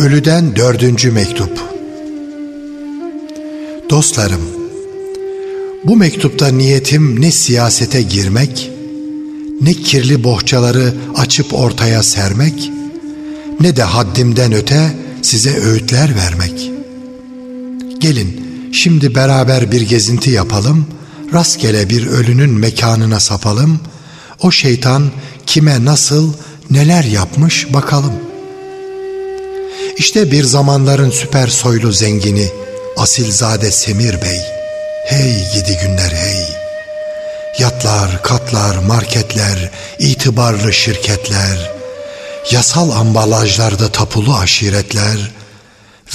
Ölüden dördüncü mektup Dostlarım, bu mektupta niyetim ne siyasete girmek, ne kirli bohçaları açıp ortaya sermek, ne de haddimden öte size öğütler vermek. Gelin şimdi beraber bir gezinti yapalım, rastgele bir ölünün mekanına sapalım, o şeytan kime nasıl neler yapmış bakalım.'' İşte bir zamanların süper soylu zengini Asilzade Semir Bey. Hey gidi günler hey. Yatlar, katlar, marketler, itibarlı şirketler, yasal ambalajlarda tapulu aşiretler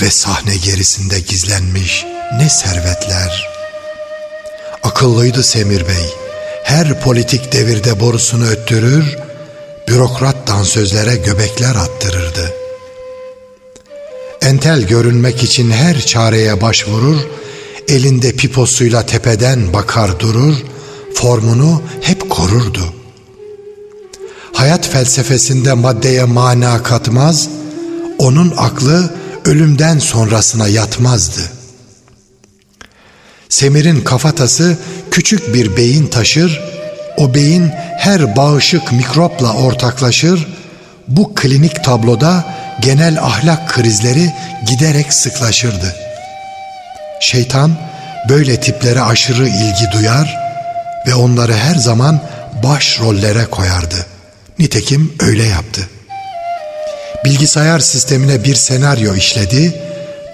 ve sahne gerisinde gizlenmiş ne servetler. Akıllıydı Semir Bey. Her politik devirde borusunu öttürür, bürokrat dansözlere göbekler attırırdı.'' Entel görünmek için her çareye başvurur, elinde piposuyla tepeden bakar durur, formunu hep korurdu. Hayat felsefesinde maddeye mana katmaz, onun aklı ölümden sonrasına yatmazdı. Semir'in kafatası küçük bir beyin taşır, o beyin her bağışık mikropla ortaklaşır, bu klinik tabloda genel ahlak krizleri giderek sıklaşırdı. Şeytan böyle tiplere aşırı ilgi duyar ve onları her zaman baş rollere koyardı. Nitekim öyle yaptı. Bilgisayar sistemine bir senaryo işledi,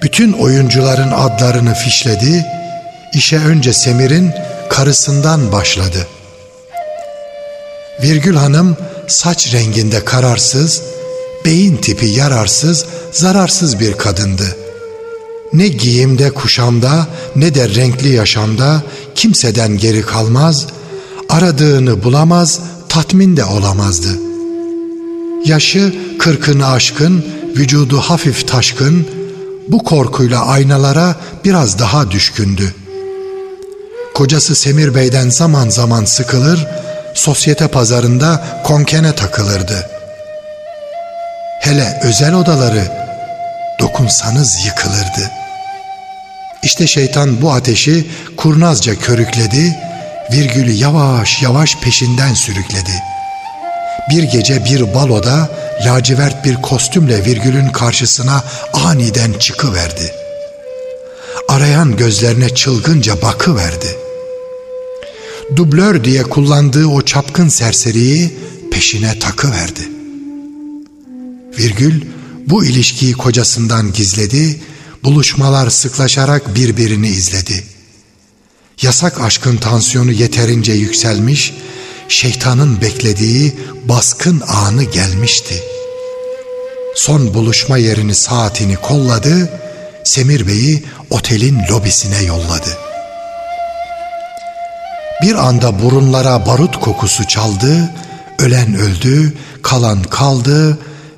bütün oyuncuların adlarını fişledi, işe önce Semir'in karısından başladı. Virgül Hanım saç renginde kararsız, beyin tipi yararsız, zararsız bir kadındı. Ne giyimde, kuşamda, ne de renkli yaşamda kimseden geri kalmaz, aradığını bulamaz, tatmin de olamazdı. Yaşı kırkını aşkın, vücudu hafif taşkın, bu korkuyla aynalara biraz daha düşkündü. Kocası Semir Bey'den zaman zaman sıkılır, sosyete pazarında konkene takılırdı.'' Hele özel odaları dokunsanız yıkılırdı. İşte şeytan bu ateşi kurnazca körükledi, virgülü yavaş yavaş peşinden sürükledi. Bir gece bir baloda lacivert bir kostümle virgülün karşısına aniden çıkıverdi. Arayan gözlerine çılgınca bakıverdi. Dublör diye kullandığı o çapkın serseriyi peşine takıverdi.'' Virgül bu ilişkiyi kocasından gizledi, buluşmalar sıklaşarak birbirini izledi. Yasak aşkın tansiyonu yeterince yükselmiş, şeytanın beklediği baskın anı gelmişti. Son buluşma yerini saatini kolladı, Semir Bey'i otelin lobisine yolladı. Bir anda burunlara barut kokusu çaldı, ölen öldü, kalan kaldı,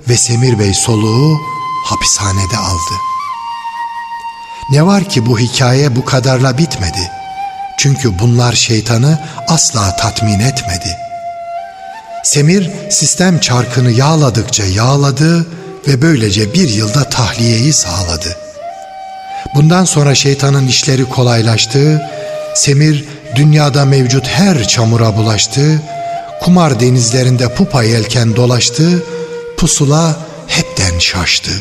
ve Semir Bey soluğu hapishanede aldı. Ne var ki bu hikaye bu kadarla bitmedi. Çünkü bunlar şeytanı asla tatmin etmedi. Semir sistem çarkını yağladıkça yağladı ve böylece bir yılda tahliyeyi sağladı. Bundan sonra şeytanın işleri kolaylaştı, Semir dünyada mevcut her çamura bulaştı, kumar denizlerinde pupa yelken dolaştı pusula hepten şaştı.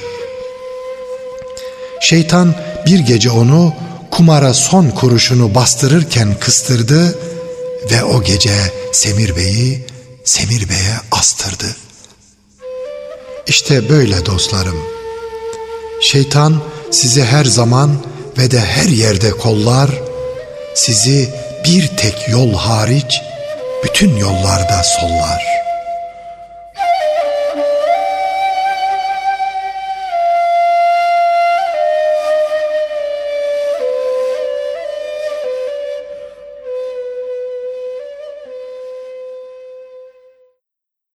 Şeytan bir gece onu kumara son kuruşunu bastırırken kıstırdı ve o gece Semir Bey'i Semir Bey'e astırdı. İşte böyle dostlarım. Şeytan sizi her zaman ve de her yerde kollar, sizi bir tek yol hariç bütün yollarda sollar.